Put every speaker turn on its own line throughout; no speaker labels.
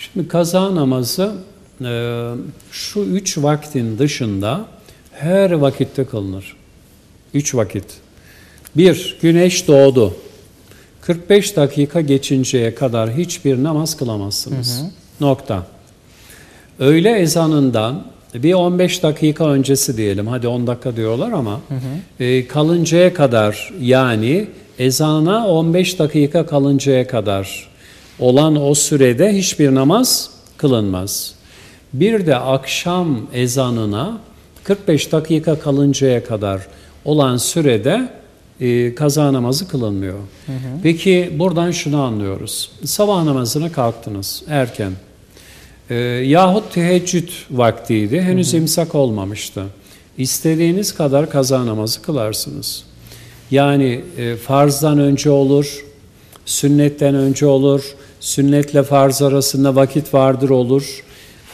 Şimdi kaza namazı e, şu üç vaktin dışında her vakitte kılınır. Üç vakit. Bir, güneş doğdu. 45 dakika geçinceye kadar hiçbir namaz kılamazsınız. Nokta. Öğle ezanından bir 15 dakika öncesi diyelim, hadi 10 dakika diyorlar ama e, kalıncaya kadar yani ezana 15 dakika kalıncaya kadar olan o sürede hiçbir namaz kılınmaz. Bir de akşam ezanına 45 dakika kalıncaya kadar olan sürede e, kaza namazı kılınmıyor. Peki buradan şunu anlıyoruz. Sabah namazına kalktınız erken. E, yahut teheccüd vaktiydi. Henüz imsak olmamıştı. İstediğiniz kadar kaza namazı kılarsınız. Yani e, farzdan önce olur, sünnetten önce olur, sünnetle farz arasında vakit vardır olur,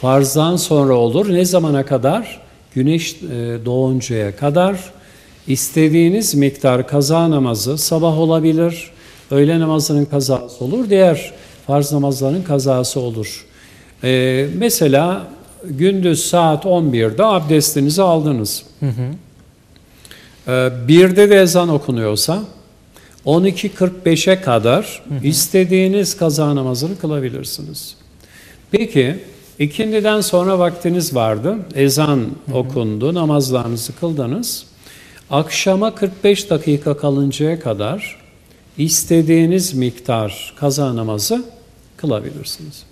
farzdan sonra olur. Ne zamana kadar? Güneş e, doğuncaya kadar istediğiniz miktar kaza namazı sabah olabilir, öğle namazının kazası olur, diğer farz namazların kazası olur. E, mesela gündüz saat 11'de abdestinizi aldınız. E, birde de ezan okunuyorsa 12.45'e kadar istediğiniz kaza namazını kılabilirsiniz. Peki ikindiden sonra vaktiniz vardı. Ezan okundu, namazlarınızı kıldınız. Akşama 45 dakika kalıncaya kadar istediğiniz miktar kaza namazı kılabilirsiniz.